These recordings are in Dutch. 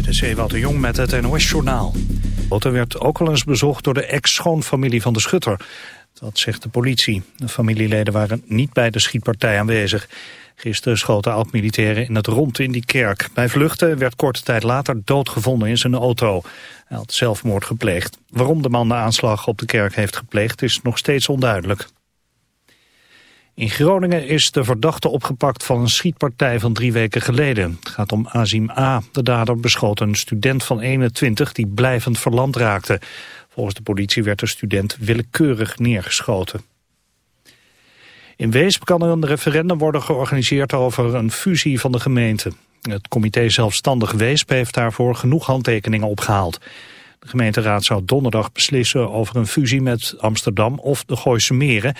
Dit is Ewout de Jong met het NOS-journaal. Er werd ook al eens bezocht door de ex-schoonfamilie van de schutter. Dat zegt de politie. De familieleden waren niet bij de schietpartij aanwezig. Gisteren schoten oud-militairen in het rond in die kerk. Bij vluchten werd korte tijd later doodgevonden in zijn auto. Hij had zelfmoord gepleegd. Waarom de man de aanslag op de kerk heeft gepleegd is nog steeds onduidelijk. In Groningen is de verdachte opgepakt van een schietpartij van drie weken geleden. Het gaat om Azim A. De dader beschoot een student van 21 die blijvend verlamd raakte. Volgens de politie werd de student willekeurig neergeschoten. In Weesp kan er een referendum worden georganiseerd over een fusie van de gemeenten. Het comité Zelfstandig Weesp heeft daarvoor genoeg handtekeningen opgehaald. De gemeenteraad zou donderdag beslissen over een fusie met Amsterdam of de Gooise Meren.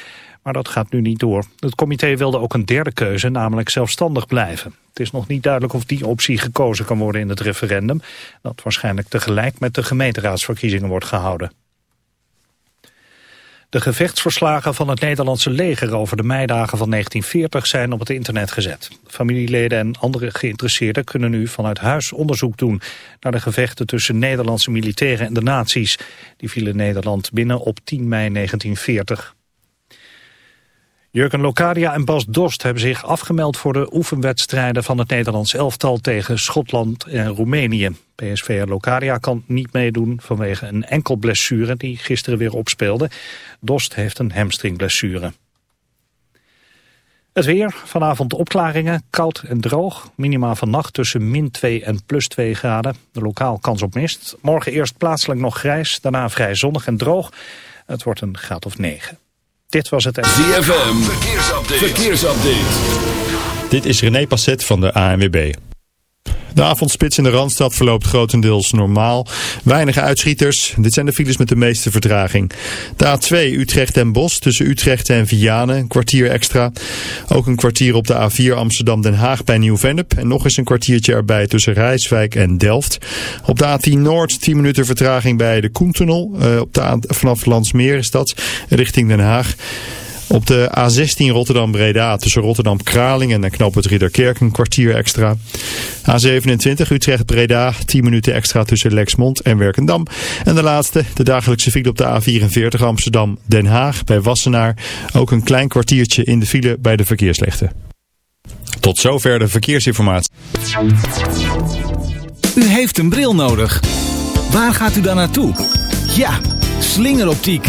Maar dat gaat nu niet door. Het comité wilde ook een derde keuze, namelijk zelfstandig blijven. Het is nog niet duidelijk of die optie gekozen kan worden in het referendum. Dat waarschijnlijk tegelijk met de gemeenteraadsverkiezingen wordt gehouden. De gevechtsverslagen van het Nederlandse leger over de meidagen van 1940 zijn op het internet gezet. Familieleden en andere geïnteresseerden kunnen nu vanuit huis onderzoek doen naar de gevechten tussen Nederlandse militairen en de nazi's. Die vielen Nederland binnen op 10 mei 1940. Jurgen Locadia en Bas Dost hebben zich afgemeld voor de oefenwedstrijden van het Nederlands elftal tegen Schotland en Roemenië. PSV Locadia kan niet meedoen vanwege een enkel blessure die gisteren weer opspeelde. Dost heeft een hamstringblessure. Het weer, vanavond opklaringen, koud en droog. Minima vannacht tussen min 2 en plus 2 graden. De lokaal kans op mist. Morgen eerst plaatselijk nog grijs, daarna vrij zonnig en droog. Het wordt een graad of 9. Dit was het... ZFM, verkeersupdate. verkeersupdate. Dit is René Passet van de ANWB. De avondspits in de Randstad verloopt grotendeels normaal. Weinige uitschieters. Dit zijn de files met de meeste vertraging. De A2 Utrecht en Bos tussen Utrecht en Vianen. Een kwartier extra. Ook een kwartier op de A4 Amsterdam-Den Haag bij Nieuw-Vennep. En nog eens een kwartiertje erbij tussen Rijswijk en Delft. Op de A10 Noord 10 minuten vertraging bij de Koentunnel. Uh, op de vanaf Landsmeer is dat. Richting Den Haag. Op de A16 Rotterdam-Breda tussen Rotterdam-Kralingen en Knoop het Ridderkerk een kwartier extra. A27 Utrecht-Breda 10 minuten extra tussen Lexmond en Werkendam. En de laatste, de dagelijkse file op de A44 Amsterdam-Den Haag bij Wassenaar. Ook een klein kwartiertje in de file bij de verkeerslichten. Tot zover de verkeersinformatie. U heeft een bril nodig. Waar gaat u dan naartoe? Ja, slingeroptiek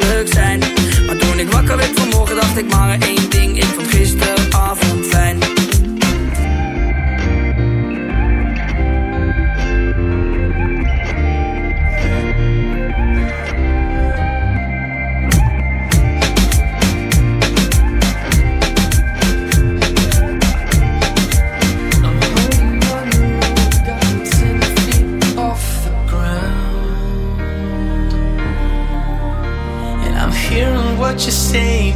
Maar toen ik wakker werd vanmorgen, dacht ik maar één ding. Ik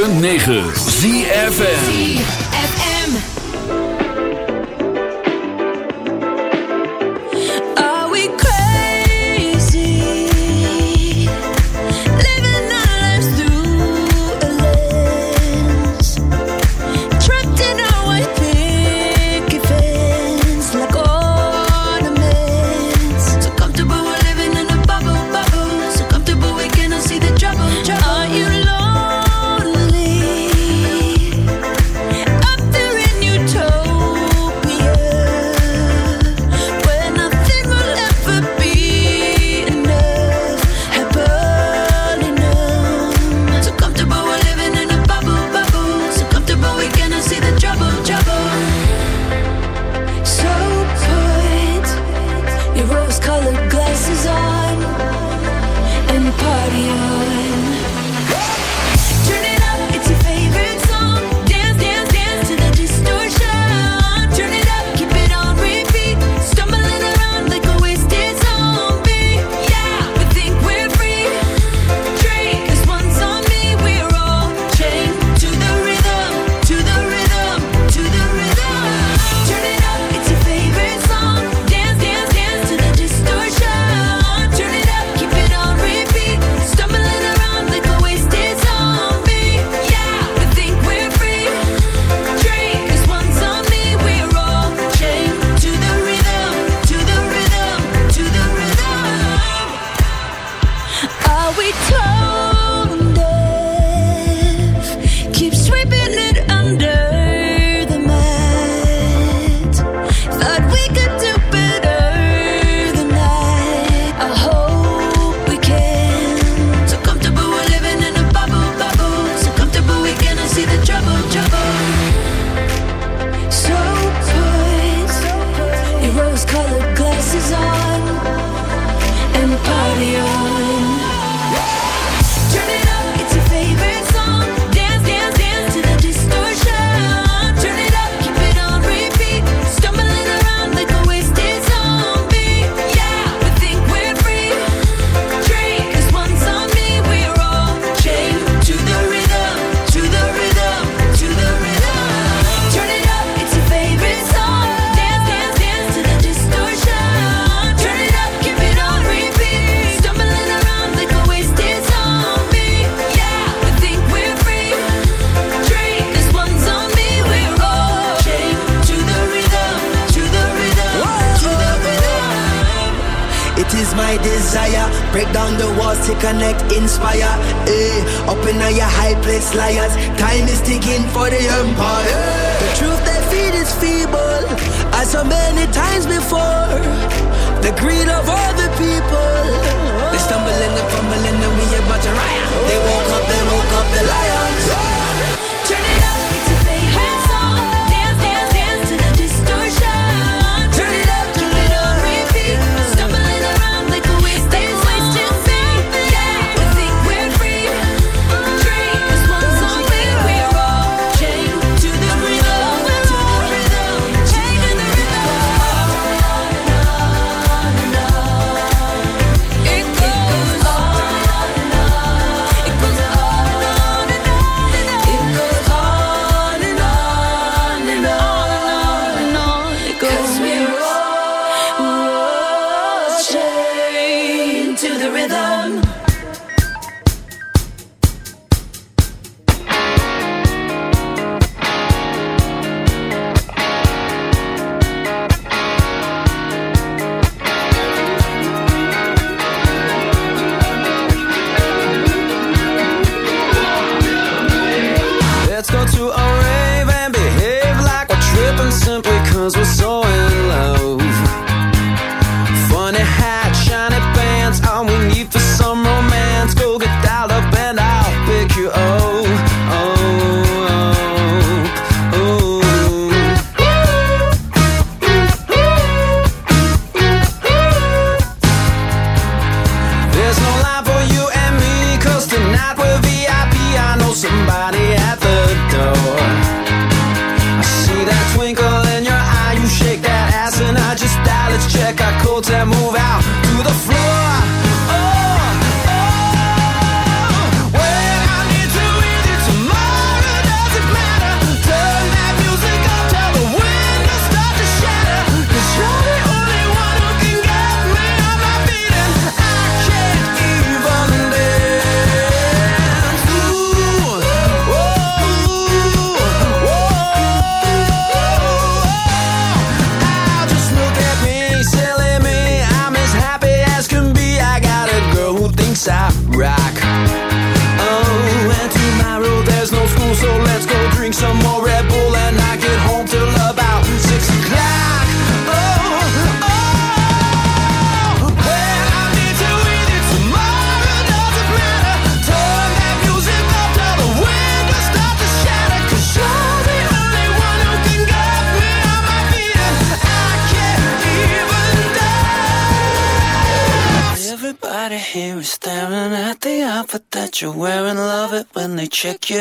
106.9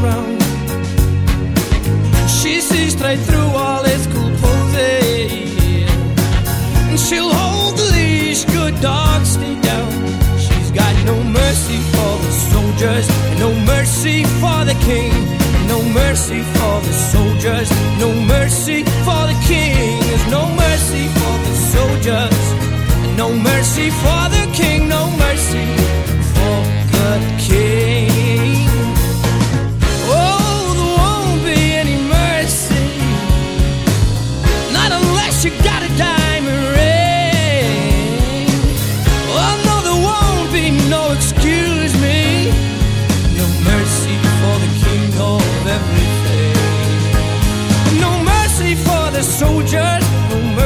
crown. She sees straight through all his cool poses. And she'll hold the leash, good dog, stay down. She's got no mercy for the soldiers, no mercy for the king. No mercy for the soldiers, no mercy for the king. There's no mercy for the soldiers. No mercy for the king, no mercy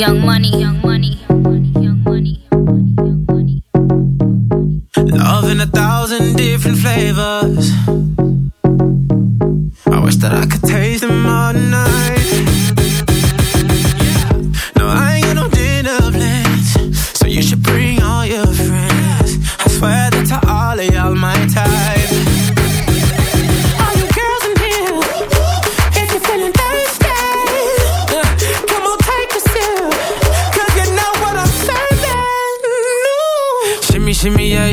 Young money, young money, young money. Young money, young money. Love in a thousand different flavors. I wish that I could taste them all night. No, I ain't got no dinner plans, so you should bring all your friends. I swear that to all of y'all my type.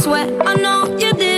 sweat. I know you did.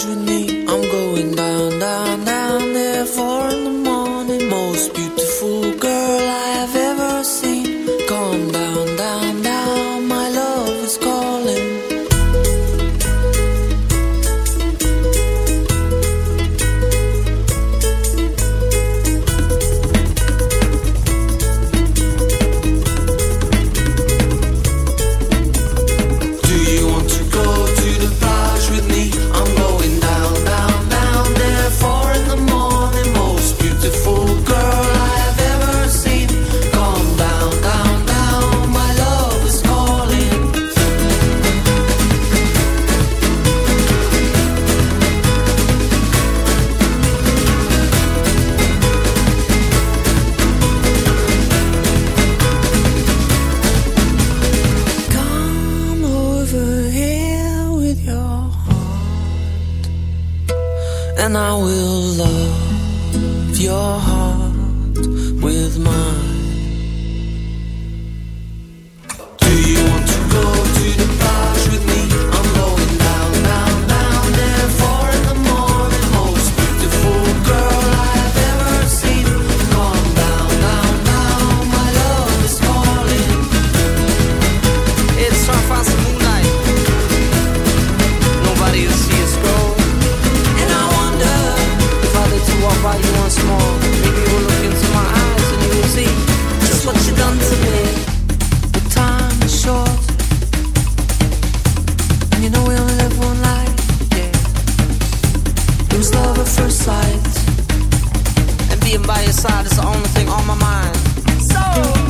je It love at first sight. And being by your side is the only thing on my mind. So.